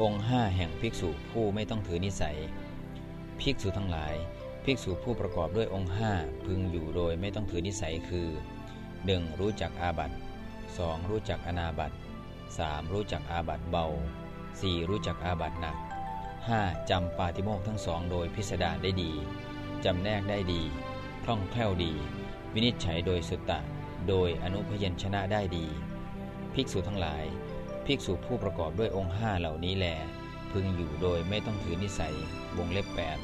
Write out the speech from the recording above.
องค์ห้าแห่งภิกษุผู้ไม่ต้องถือนิสัย ภิกษุทั้งหลาย ภิกษุผู้ประกอบด้วยองค์ห้าพึงอยู่โดยไม่ต้องถือนิสัยคือ 1. รู้จักอาบัติ 2. รู้จักอนาบัติ 3. รู้จักอาบัติเบา 4. รู้จักอาบัติหนัก 5. จำปาติโมกทั้งสองโดยพิสดารได้ดี จำแนกได้ดี คล่องแคล่วดี วินิจฉัยโดยสุตตะ โดยอนุพยัญชนะได้ดี ภิกษุทั้งหลาย ภิกษุผู้ประกอบด้วยองค์ห้าเหล่านี้แล พึงอยู่โดยไม่ต้องถือนิสัยวงเล็บแปด